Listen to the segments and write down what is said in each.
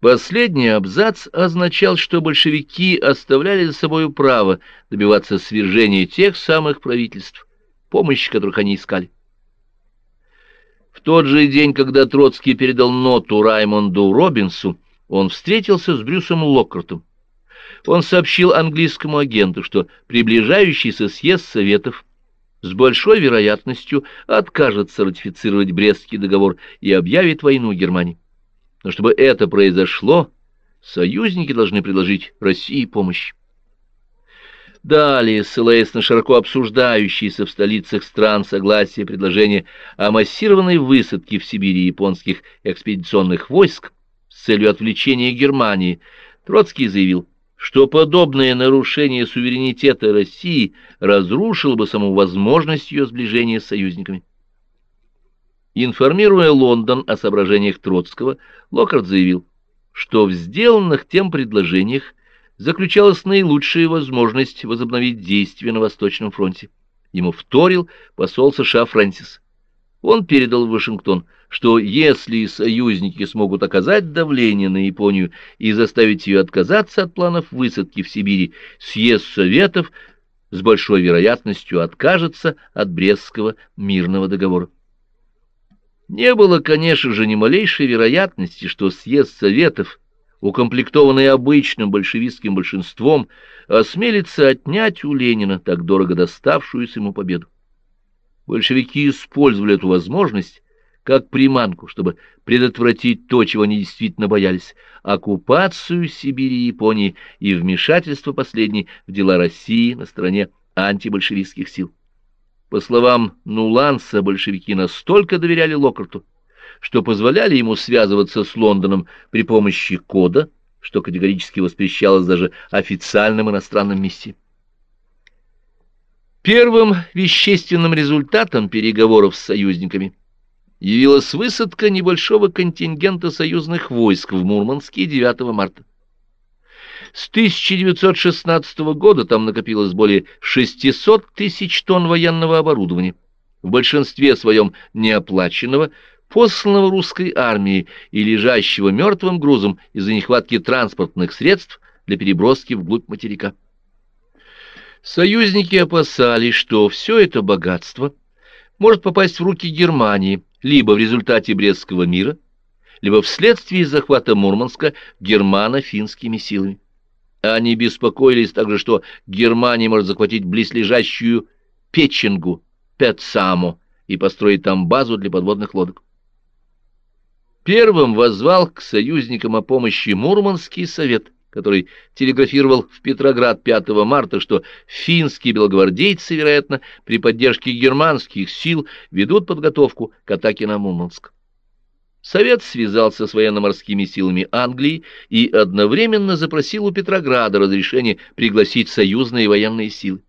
Последний абзац означал, что большевики оставляли за собой право добиваться свержения тех самых правительств, помощи которых они искали. В тот же день, когда Троцкий передал ноту Раймонду Робинсу, он встретился с Брюсом Локкартом. Он сообщил английскому агенту, что приближающийся съезд Советов с большой вероятностью откажется ратифицировать Брестский договор и объявит войну Германии. Но чтобы это произошло, союзники должны предложить России помощь. Далее, ссылаясь на широко обсуждающиеся в столицах стран согласие предложения о массированной высадке в Сибири японских экспедиционных войск с целью отвлечения Германии, Троцкий заявил, что подобное нарушение суверенитета России разрушило бы саму возможность ее сближения с союзниками. Информируя Лондон о соображениях Троцкого, Локарт заявил, что в сделанных тем предложениях заключалась наилучшая возможность возобновить действия на Восточном фронте. Ему вторил посол США Фрэнсис. Он передал в Вашингтон, что если союзники смогут оказать давление на Японию и заставить ее отказаться от планов высадки в Сибири, съезд Советов с большой вероятностью откажется от Брестского мирного договора. Не было, конечно же, ни малейшей вероятности, что съезд Советов, укомплектованный обычным большевистским большинством, осмелится отнять у Ленина так дорого доставшуюся ему победу. Большевики использовали эту возможность как приманку, чтобы предотвратить то, чего они действительно боялись — оккупацию Сибири и Японии и вмешательство последней в дела России на стороне антибольшевистских сил. По словам Нуланса, большевики настолько доверяли Локарту, что позволяли ему связываться с Лондоном при помощи кода, что категорически воспрещалось даже официальным иностранным миссиям. Первым вещественным результатом переговоров с союзниками явилась высадка небольшого контингента союзных войск в Мурманске 9 марта. С 1916 года там накопилось более 600 тысяч тонн военного оборудования, в большинстве своем неоплаченного, посланного русской армией и лежащего мертвым грузом из-за нехватки транспортных средств для переброски вглубь материка. Союзники опасались, что все это богатство может попасть в руки Германии либо в результате Брестского мира, либо вследствие захвата Мурманска германо-финскими силами. Они беспокоились также, что Германия может захватить близлежащую Печенгу, Петсаму, и построить там базу для подводных лодок. Первым возвал к союзникам о помощи Мурманский совет, который телеграфировал в Петроград 5 марта, что финские белогвардейцы, вероятно, при поддержке германских сил ведут подготовку к атаке на Мурманск. Совет связался с военно-морскими силами Англии и одновременно запросил у Петрограда разрешение пригласить союзные военные силы.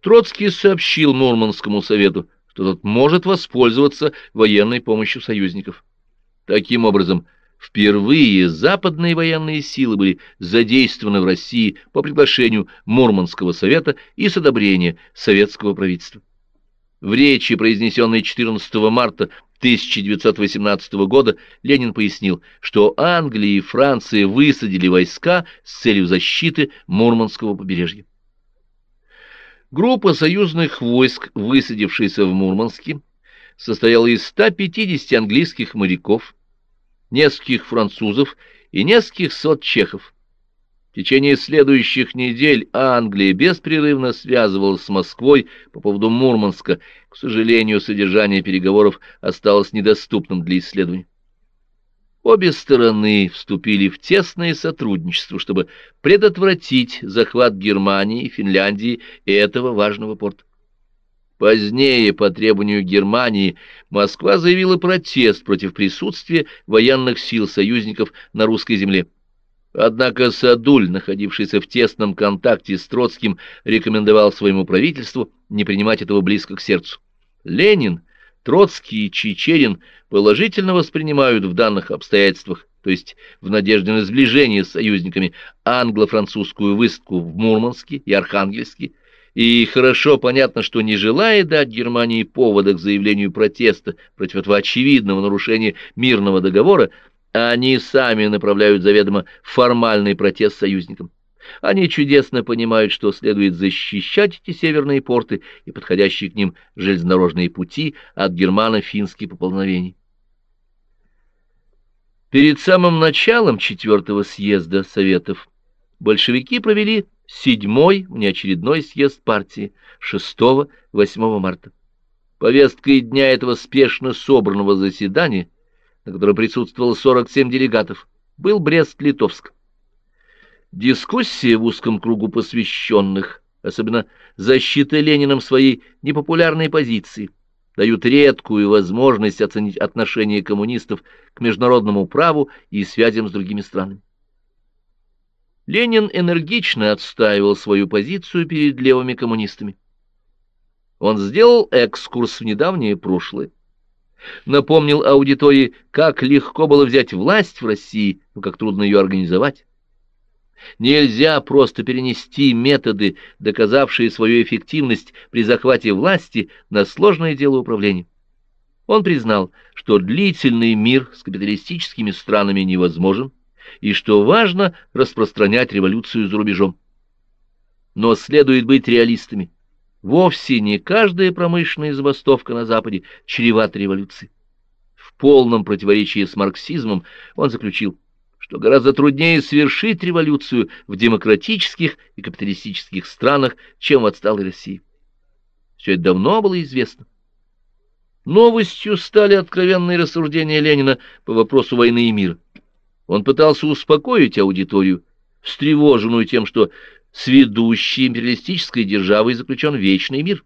Троцкий сообщил Мурманскому совету, что тот может воспользоваться военной помощью союзников. Таким образом, впервые западные военные силы были задействованы в России по приглашению Мурманского совета и с одобрения советского правительства. В речи, произнесенной 14 марта 1918 года Ленин пояснил, что Англия и Франция высадили войска с целью защиты Мурманского побережья. Группа союзных войск, высадившаяся в Мурманске, состояла из 150 английских моряков, нескольких французов и нескольких сот чехов. В течение следующих недель Англия беспрерывно связывалась с Москвой по поводу Мурманска. К сожалению, содержание переговоров осталось недоступным для исследований. Обе стороны вступили в тесное сотрудничество, чтобы предотвратить захват Германии и Финляндии этого важного порта. Позднее, по требованию Германии, Москва заявила протест против присутствия военных сил союзников на русской земле. Однако Садуль, находившийся в тесном контакте с Троцким, рекомендовал своему правительству не принимать этого близко к сердцу. Ленин, Троцкий и Чичерин положительно воспринимают в данных обстоятельствах, то есть в надежде на сближение с союзниками, англо-французскую высадку в Мурманске и Архангельске, и хорошо понятно, что не желая дать Германии повода к заявлению протеста против этого очевидного нарушения мирного договора, Они сами направляют заведомо формальный протест союзникам. Они чудесно понимают, что следует защищать эти северные порты и подходящие к ним железнодорожные пути от германо-финских пополновений. Перед самым началом четвертого съезда Советов большевики провели седьмой внеочередной съезд партии 6-8 марта. Повесткой дня этого спешно собранного заседания, на котором присутствовало 47 делегатов, был Брест-Литовск. Дискуссия в узком кругу посвященных, особенно защита Лениным своей непопулярной позиции, дают редкую возможность оценить отношение коммунистов к международному праву и связям с другими странами. Ленин энергично отстаивал свою позицию перед левыми коммунистами. Он сделал экскурс в недавнее прошлое, напомнил аудитории, как легко было взять власть в России, но как трудно ее организовать. Нельзя просто перенести методы, доказавшие свою эффективность при захвате власти, на сложное дело управления. Он признал, что длительный мир с капиталистическими странами невозможен, и что важно распространять революцию за рубежом. Но следует быть реалистами. Вовсе не каждая промышленная забастовка на Западе чревата революцией. В полном противоречии с марксизмом он заключил, что гораздо труднее совершить революцию в демократических и капиталистических странах, чем в отсталой России. Все это давно было известно. Новостью стали откровенные рассуждения Ленина по вопросу войны и мира. Он пытался успокоить аудиторию, встревоженную тем, что с ведущей империалистической державой заключен вечный мир.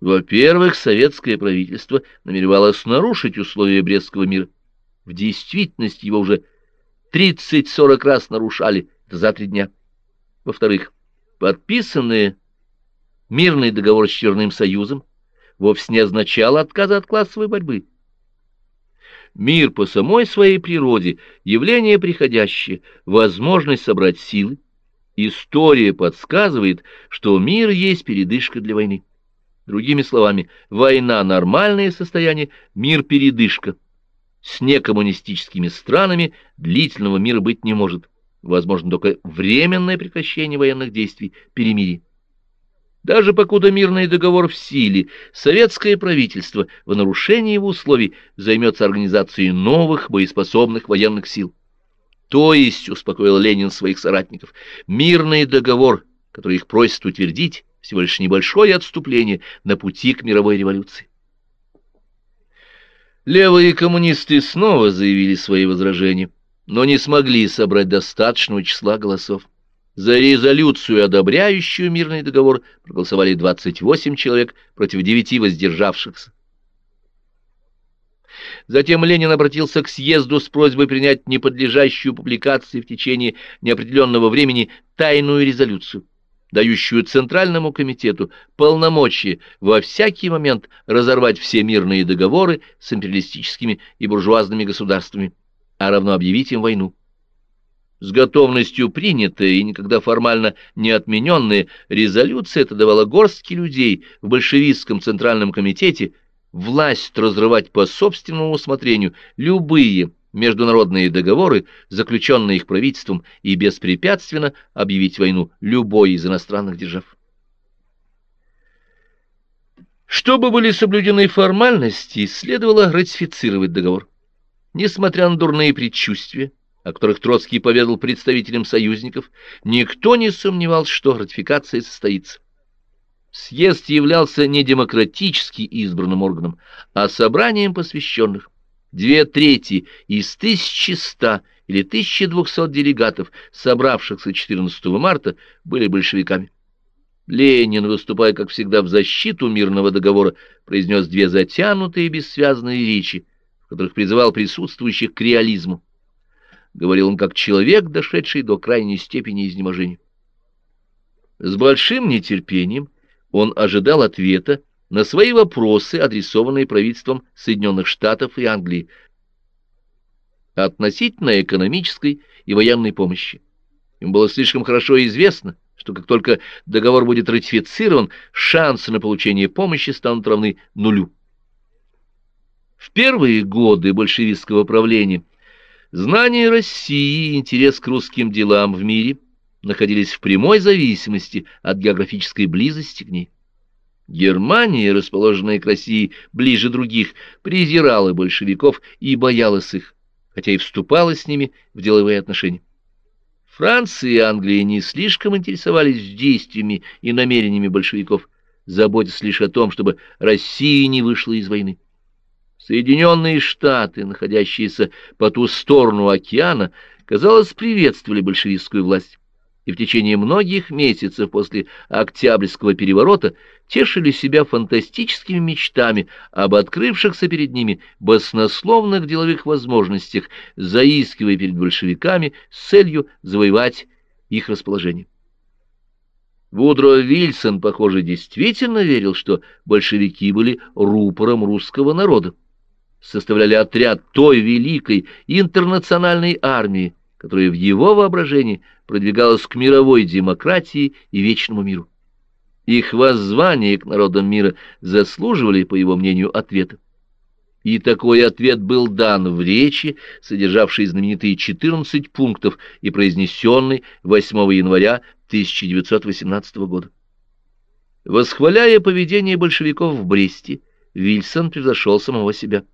Во-первых, советское правительство намеревалось нарушить условия Брестского мира. В действительности его уже 30-40 раз нарушали, за три дня. Во-вторых, подписанный мирный договор с Черным Союзом вовсе не означал отказа от классовой борьбы. Мир по самой своей природе, явление приходящее, возможность собрать силы. История подсказывает, что мир есть передышка для войны. Другими словами, война – нормальное состояние, мир – передышка. С некоммунистическими странами длительного мира быть не может. Возможно только временное прекращение военных действий, перемирие. Даже покуда мирный договор в силе, советское правительство в нарушении его условий займется организацией новых боеспособных военных сил. То есть, успокоил Ленин своих соратников, мирный договор, который их просит утвердить, всего лишь небольшое отступление на пути к мировой революции. Левые коммунисты снова заявили свои возражения, но не смогли собрать достаточного числа голосов. За резолюцию, одобряющую мирный договор, проголосовали 28 человек против 9 воздержавшихся. Затем Ленин обратился к съезду с просьбой принять неподлежащую публикации в течение неопределенного времени тайную резолюцию, дающую Центральному комитету полномочия во всякий момент разорвать все мирные договоры с империалистическими и буржуазными государствами, а равно объявить им войну. С готовностью принятая и никогда формально не отмененная резолюция это давала горстке людей в большевистском Центральном комитете власть разрывать по собственному усмотрению любые международные договоры, заключенные их правительством, и беспрепятственно объявить войну любой из иностранных держав. Чтобы были соблюдены формальности, следовало ратифицировать договор. Несмотря на дурные предчувствия, о которых Троцкий поведал представителям союзников, никто не сомневался, что ратификация состоится. Съезд являлся не демократически избранным органом, а собранием посвященных. Две трети из 1100 или 1200 делегатов, собравшихся 14 марта, были большевиками. Ленин, выступая, как всегда, в защиту мирного договора, произнес две затянутые бессвязные речи, в которых призывал присутствующих к реализму говорил он как человек, дошедший до крайней степени изнеможения. С большим нетерпением он ожидал ответа на свои вопросы, адресованные правительством Соединенных Штатов и Англии, относительно экономической и военной помощи. Им было слишком хорошо известно, что как только договор будет ратифицирован, шансы на получение помощи станут равны нулю. В первые годы большевистского правления – Знание России и интерес к русским делам в мире находились в прямой зависимости от географической близости к ней. Германия, расположенная к России ближе других, презирала большевиков и боялась их, хотя и вступала с ними в деловые отношения. Франция и Англия не слишком интересовались действиями и намерениями большевиков, заботясь лишь о том, чтобы Россия не вышла из войны. Соединенные Штаты, находящиеся по ту сторону океана, казалось, приветствовали большевистскую власть и в течение многих месяцев после Октябрьского переворота тешили себя фантастическими мечтами об открывшихся перед ними баснословных деловых возможностях, заискивая перед большевиками с целью завоевать их расположение. Вудро Вильсон, похоже, действительно верил, что большевики были рупором русского народа, составляли отряд той великой интернациональной армии, которая в его воображении продвигалась к мировой демократии и вечному миру. Их воззвания к народам мира заслуживали, по его мнению, ответа. И такой ответ был дан в речи, содержавшей знаменитые 14 пунктов и произнесенной 8 января 1918 года. Восхваляя поведение большевиков в Бресте, Вильсон превзошел самого себя.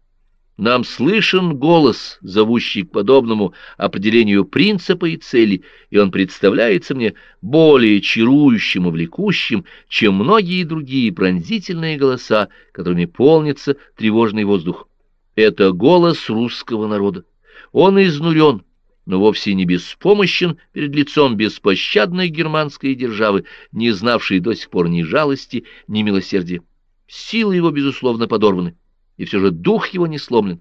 Нам слышен голос, зовущий к подобному определению принципа и цели, и он представляется мне более чарующим и влекущим, чем многие другие пронзительные голоса, которыми полнится тревожный воздух. Это голос русского народа. Он изнурен, но вовсе не беспомощен перед лицом беспощадной германской державы, не знавшей до сих пор ни жалости, ни милосердия. Силы его, безусловно, подорваны и все же дух его не сломлен.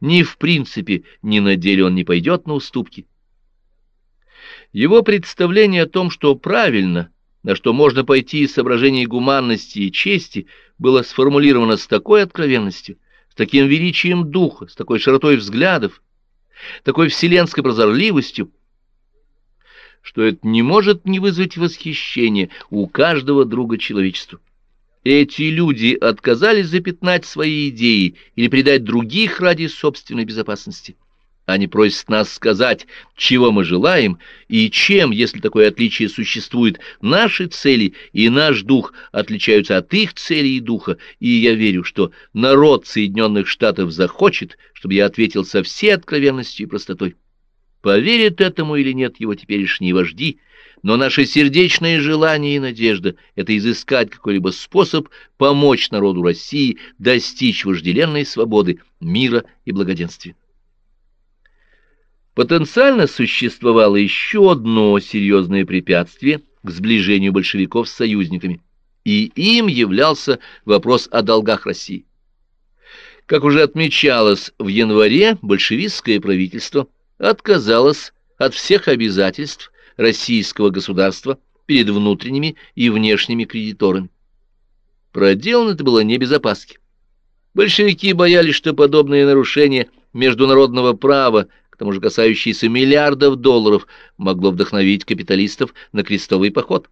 Ни в принципе, ни на деле он не пойдет на уступки. Его представление о том, что правильно, на что можно пойти из соображений гуманности и чести, было сформулировано с такой откровенностью, с таким величием духа, с такой широтой взглядов, такой вселенской прозорливостью, что это не может не вызвать восхищения у каждого друга человечества. Эти люди отказались запятнать свои идеи или предать других ради собственной безопасности. Они просят нас сказать, чего мы желаем, и чем, если такое отличие существует, наши цели и наш дух отличаются от их целей и духа, и я верю, что народ Соединенных Штатов захочет, чтобы я ответил со всей откровенностью и простотой. Поверят этому или нет его теперешние вожди, но наше сердечное желание и надежда — это изыскать какой-либо способ помочь народу России достичь вожделенной свободы, мира и благоденствия. Потенциально существовало еще одно серьезное препятствие к сближению большевиков с союзниками, и им являлся вопрос о долгах России. Как уже отмечалось, в январе большевистское правительство отказалось от всех обязательств, российского государства перед внутренними и внешними кредиторами. Проделано это было не без опаски. Большевики боялись, что подобные нарушения международного права, к тому же касающиеся миллиардов долларов, могло вдохновить капиталистов на крестовый поход.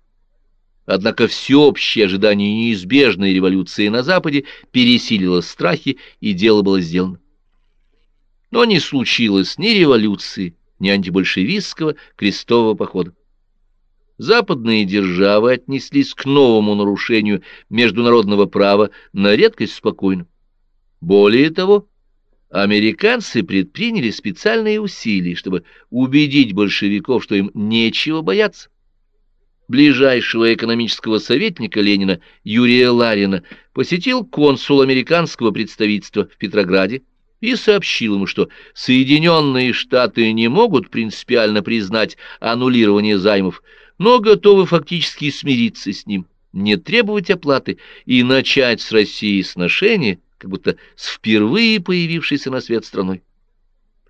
Однако всеобщее ожидание неизбежной революции на Западе пересилило страхи, и дело было сделано. Но не случилось ни революции, ни антибольшевистского крестового похода. Западные державы отнеслись к новому нарушению международного права на редкость спокойно. Более того, американцы предприняли специальные усилия, чтобы убедить большевиков, что им нечего бояться. Ближайшего экономического советника Ленина Юрия Ларина посетил консул американского представительства в Петрограде и сообщил ему, что Соединенные Штаты не могут принципиально признать аннулирование займов, но готовы фактически смириться с ним, не требовать оплаты и начать с Россией сношения, как будто с впервые появившейся на свет страной.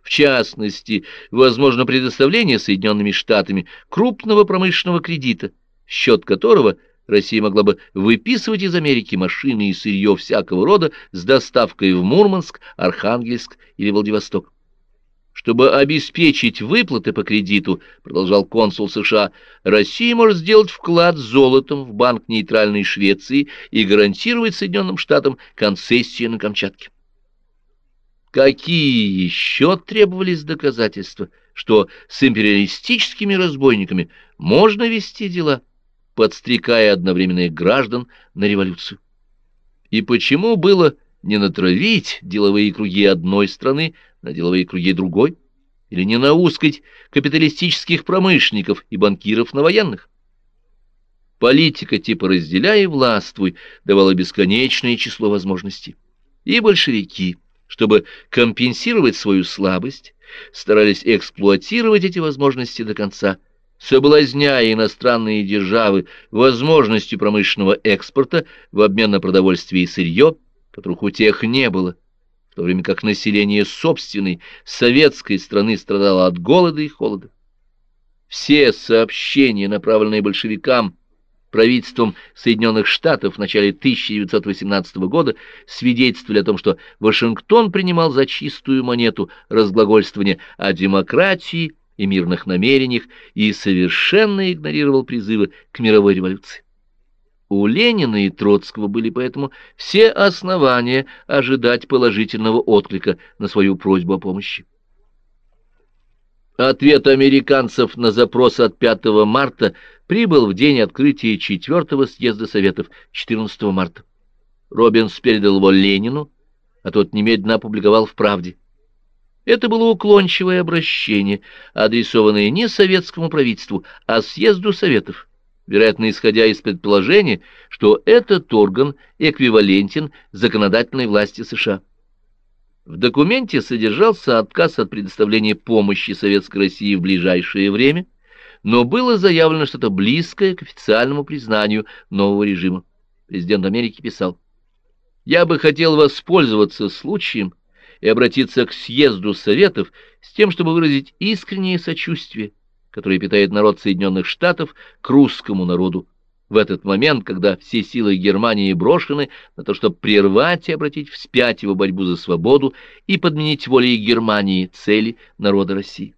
В частности, возможно предоставление Соединенными Штатами крупного промышленного кредита, счет которого – Россия могла бы выписывать из Америки машины и сырье всякого рода с доставкой в Мурманск, Архангельск или Владивосток. Чтобы обеспечить выплаты по кредиту, продолжал консул США, Россия может сделать вклад золотом в банк нейтральной Швеции и гарантировать Соединенным Штатам концессии на Камчатке. Какие еще требовались доказательства, что с империалистическими разбойниками можно вести дела, подстрекая одновременно граждан на революцию? И почему было не натравить деловые круги одной страны на деловые круги другой? Или не наускать капиталистических промышленников и банкиров на военных? Политика типа «разделяй и властвуй» давала бесконечное число возможностей. И большевики – чтобы компенсировать свою слабость, старались эксплуатировать эти возможности до конца, соблазняя иностранные державы возможностью промышленного экспорта в обмен на продовольствие и сырье, которых у тех не было, в то время как население собственной советской страны страдало от голода и холода. Все сообщения, направленные большевикам, правительством Соединенных Штатов в начале 1918 года свидетельствовали о том, что Вашингтон принимал за чистую монету разглагольствование о демократии и мирных намерениях и совершенно игнорировал призывы к мировой революции. У Ленина и Троцкого были поэтому все основания ожидать положительного отклика на свою просьбу о помощи. Ответ американцев на запрос от 5 марта прибыл в день открытия четвертого съезда Советов 14 марта. Робинс передал его Ленину, а тот немедленно опубликовал в «Правде». Это было уклончивое обращение, адресованное не советскому правительству, а съезду Советов, вероятно, исходя из предположения, что этот орган эквивалентен законодательной власти США. В документе содержался отказ от предоставления помощи Советской России в ближайшее время, но было заявлено что-то близкое к официальному признанию нового режима. Президент Америки писал, «Я бы хотел воспользоваться случаем и обратиться к съезду Советов с тем, чтобы выразить искреннее сочувствие, которое питает народ Соединенных Штатов к русскому народу, в этот момент, когда все силы Германии брошены на то, чтобы прервать и обратить вспять его борьбу за свободу и подменить волей Германии цели народа России.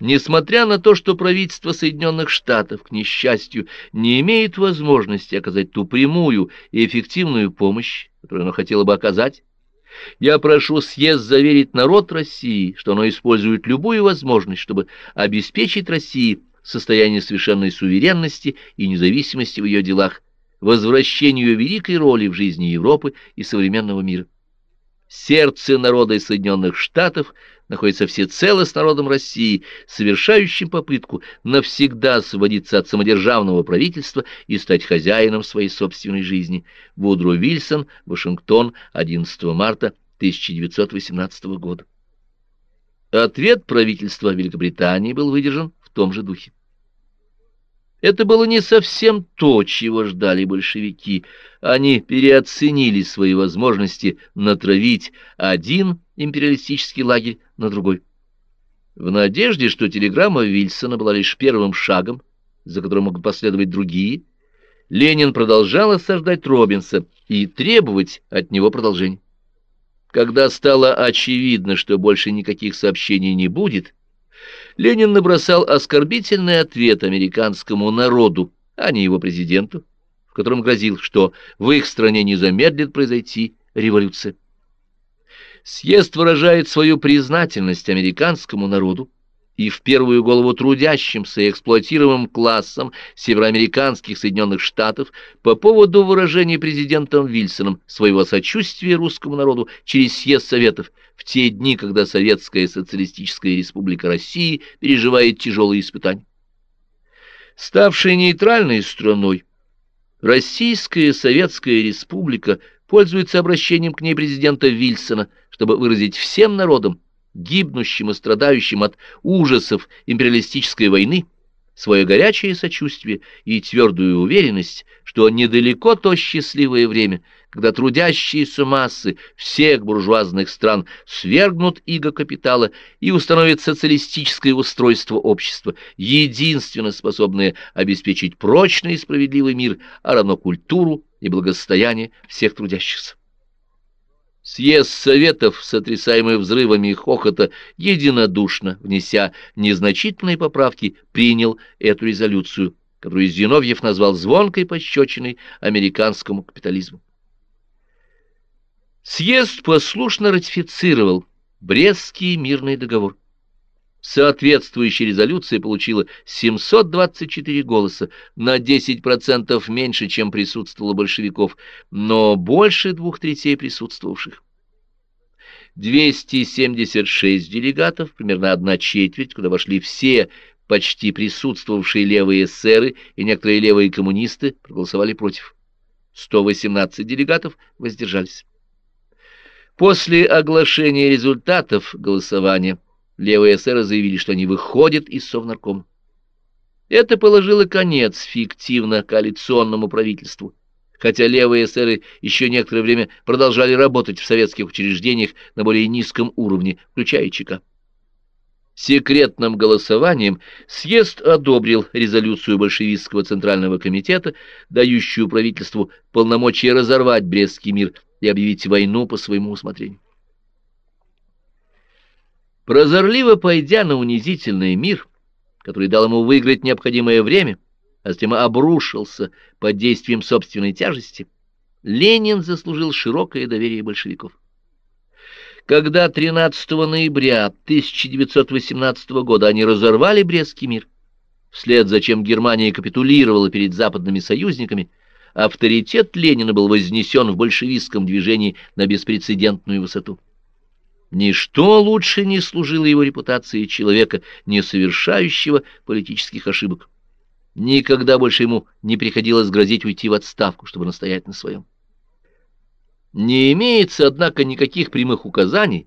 Несмотря на то, что правительство Соединенных Штатов, к несчастью, не имеет возможности оказать ту прямую и эффективную помощь, которую оно хотело бы оказать, я прошу съезд заверить народ России, что оно использует любую возможность, чтобы обеспечить России состояние совершенной суверенности и независимости в ее делах, возвращению великой роли в жизни Европы и современного мира. Сердце народа Соединенных Штатов находится всецело с народом России, совершающим попытку навсегда освободиться от самодержавного правительства и стать хозяином своей собственной жизни. Вудро Вильсон, Вашингтон, 11 марта 1918 года. Ответ правительства Великобритании был выдержан том же духе. Это было не совсем то, чего ждали большевики. Они переоценили свои возможности натравить один империалистический лагерь на другой. В надежде, что телеграмма Вильсона была лишь первым шагом, за которым могут последовать другие, Ленин продолжал осаждать Робинса и требовать от него продолжения. Когда стало очевидно, что больше никаких сообщений не будет, Ленин набросал оскорбительный ответ американскому народу, а не его президенту, в котором грозил, что в их стране не замедлит произойти революция. Съезд выражает свою признательность американскому народу, и в первую голову трудящимся и эксплуатируемым классам североамериканских Соединенных Штатов по поводу выражения президентом Вильсоном своего сочувствия русскому народу через съезд Советов в те дни, когда Советская Социалистическая Республика России переживает тяжелые испытания. Ставшая нейтральной страной, Российская Советская Республика пользуется обращением к ней президента Вильсона, чтобы выразить всем народам, гибнущим и страдающим от ужасов империалистической войны, свое горячее сочувствие и твердую уверенность, что недалеко то счастливое время, когда трудящиеся массы всех буржуазных стран свергнут иго капитала и установят социалистическое устройство общества, единственно способное обеспечить прочный и справедливый мир, а равно культуру и благосостояние всех трудящихся. Съезд Советов, сотрясаемый взрывами хохота, единодушно, внеся незначительные поправки, принял эту резолюцию, которую Зиновьев назвал звонкой пощечиной американскому капитализму. Съезд послушно ратифицировал Брестский мирный договор. Соответствующая резолюция получила 724 голоса, на 10% меньше, чем присутствовало большевиков, но больше двух третей присутствовавших. 276 делегатов, примерно одна четверть, куда вошли все почти присутствовавшие левые эсеры и некоторые левые коммунисты, проголосовали против. 118 делегатов воздержались. После оглашения результатов голосования Левые эсеры заявили, что они выходят из Совнаркома. Это положило конец фиктивно-коалиционному правительству, хотя левые эсеры еще некоторое время продолжали работать в советских учреждениях на более низком уровне, включая ЧК. Секретным голосованием съезд одобрил резолюцию большевистского Центрального комитета, дающую правительству полномочия разорвать Брестский мир и объявить войну по своему усмотрению. Прозорливо пойдя на унизительный мир, который дал ему выиграть необходимое время, а затем обрушился под действием собственной тяжести, Ленин заслужил широкое доверие большевиков. Когда 13 ноября 1918 года они разорвали Брестский мир, вслед за чем Германия капитулировала перед западными союзниками, авторитет Ленина был вознесен в большевистском движении на беспрецедентную высоту. Ничто лучше не служило его репутации человека, не совершающего политических ошибок. Никогда больше ему не приходилось грозить уйти в отставку, чтобы настоять на своем. Не имеется, однако, никаких прямых указаний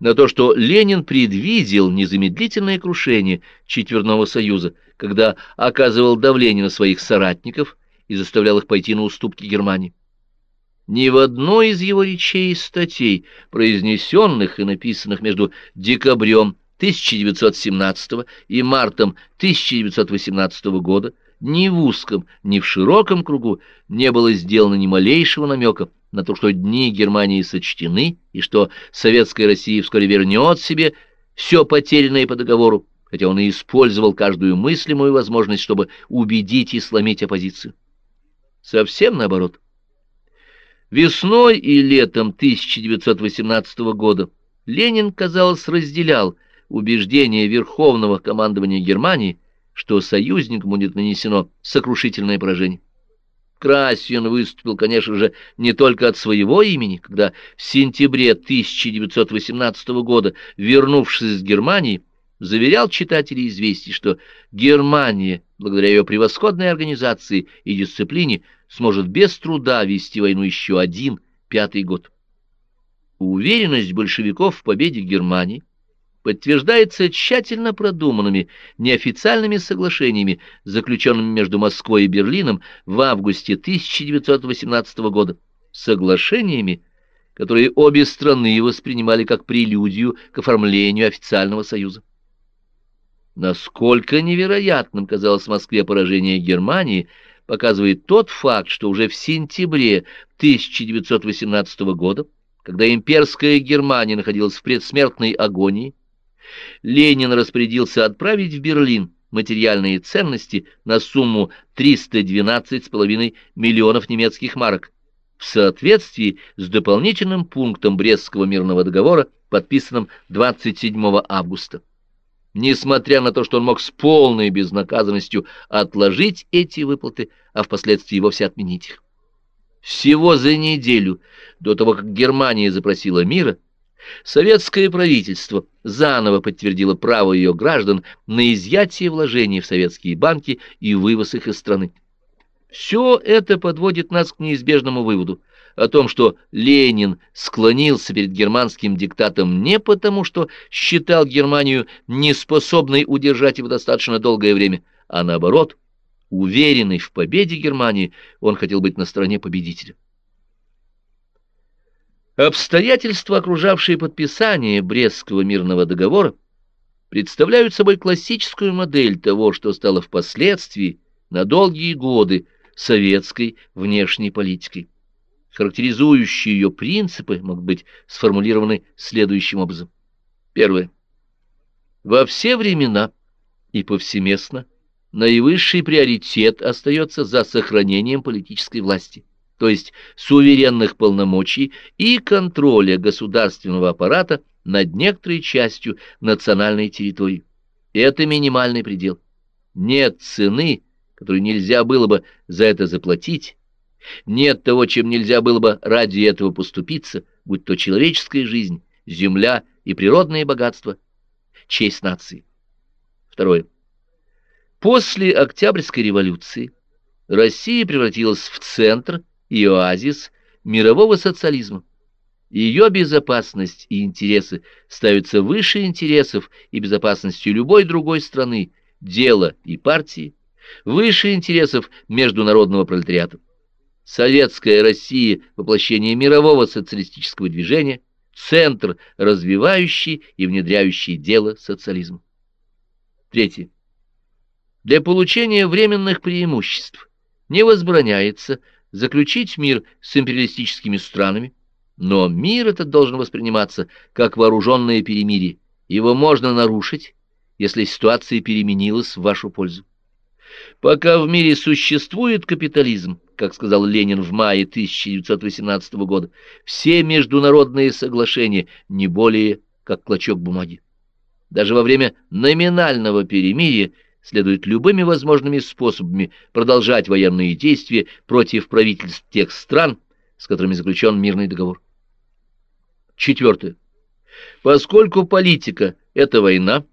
на то, что Ленин предвидел незамедлительное крушение Четверного Союза, когда оказывал давление на своих соратников и заставлял их пойти на уступки Германии. Ни в одной из его речей и статей, произнесенных и написанных между декабрем 1917 и мартом 1918 года, ни в узком, ни в широком кругу не было сделано ни малейшего намека на то, что дни Германии сочтены и что Советская Россия вскоре вернет себе все потерянное по договору, хотя он и использовал каждую мыслимую возможность, чтобы убедить и сломить оппозицию. Совсем наоборот. Весной и летом 1918 года Ленин, казалось, разделял убеждение Верховного командования Германии, что союзникам будет нанесено сокрушительное поражение. Красин выступил, конечно же, не только от своего имени, когда в сентябре 1918 года, вернувшись из Германии, заверял читателей известий, что Германия, благодаря ее превосходной организации и дисциплине, сможет без труда вести войну еще один, пятый год. Уверенность большевиков в победе Германии подтверждается тщательно продуманными неофициальными соглашениями, заключенными между Москвой и Берлином в августе 1918 года, соглашениями, которые обе страны воспринимали как прелюдию к оформлению официального союза. Насколько невероятным казалось Москве поражение Германии, показывает тот факт, что уже в сентябре 1918 года, когда имперская Германия находилась в предсмертной агонии, Ленин распорядился отправить в Берлин материальные ценности на сумму 312,5 миллионов немецких марок в соответствии с дополнительным пунктом Брестского мирного договора, подписанным 27 августа несмотря на то, что он мог с полной безнаказанностью отложить эти выплаты, а впоследствии вовсе отменить их. Всего за неделю до того, как Германия запросила мира, советское правительство заново подтвердило право ее граждан на изъятие вложений в советские банки и вывоз их из страны. Все это подводит нас к неизбежному выводу – о том, что Ленин склонился перед германским диктатом не потому, что считал Германию неспособной удержать его достаточно долгое время, а наоборот, уверенный в победе Германии, он хотел быть на стороне победителя. Обстоятельства, окружавшие подписание Брестского мирного договора, представляют собой классическую модель того, что стало впоследствии на долгие годы советской внешней политикой характеризующие ее принципы могут быть сформулированы следующим образом. Первое. Во все времена и повсеместно наивысший приоритет остается за сохранением политической власти, то есть суверенных полномочий и контроля государственного аппарата над некоторой частью национальной территории. Это минимальный предел. Нет цены, которую нельзя было бы за это заплатить, нет того, чем нельзя было бы ради этого поступиться, будь то человеческая жизнь, земля и природные богатства, честь нации. Второе. После Октябрьской революции Россия превратилась в центр и оазис мирового социализма. Ее безопасность и интересы ставятся выше интересов и безопасности любой другой страны, дела и партии, выше интересов международного пролетариата. Советская Россия – воплощение мирового социалистического движения, центр, развивающий и внедряющий дело социализма. Третье. Для получения временных преимуществ не возбраняется заключить мир с империалистическими странами, но мир этот должен восприниматься как вооруженное перемирие. Его можно нарушить, если ситуация переменилась в вашу пользу. Пока в мире существует капитализм, как сказал Ленин в мае 1918 года, все международные соглашения не более как клочок бумаги. Даже во время номинального перемирия следует любыми возможными способами продолжать военные действия против правительств тех стран, с которыми заключен мирный договор. Четвертое. Поскольку политика – это война,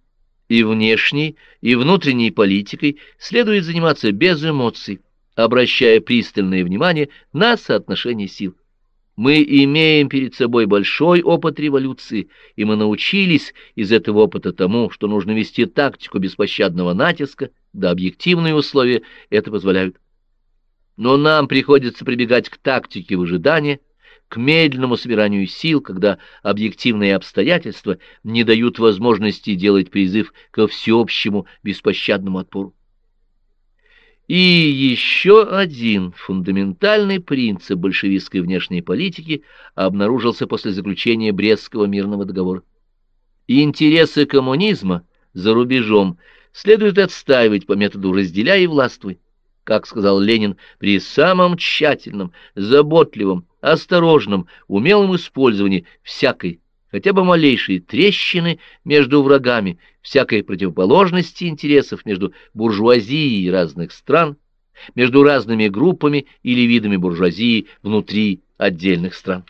и внешней, и внутренней политикой следует заниматься без эмоций, обращая пристальное внимание на соотношение сил. Мы имеем перед собой большой опыт революции, и мы научились из этого опыта тому, что нужно вести тактику беспощадного натиска, да объективные условия это позволяют. Но нам приходится прибегать к тактике выжидания, к медленному собиранию сил, когда объективные обстоятельства не дают возможности делать призыв ко всеобщему беспощадному отпору. И еще один фундаментальный принцип большевистской внешней политики обнаружился после заключения Брестского мирного договора. Интересы коммунизма за рубежом следует отстаивать по методу «разделяй и властвуй», как сказал Ленин, при самом тщательном, заботливом, осторожном, умелом использовании всякой, хотя бы малейшей трещины между врагами, всякой противоположности интересов между буржуазией разных стран, между разными группами или видами буржуазии внутри отдельных стран.